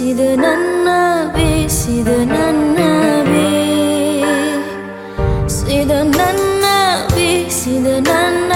பேசிது நன்னா பேசிது நன்னாவே சித நன்னா பேசிது நன்னா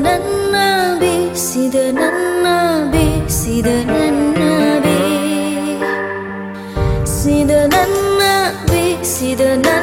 Nabi, Sidana Nabi, Sidana Nabi, Sidana Nabi, Sidana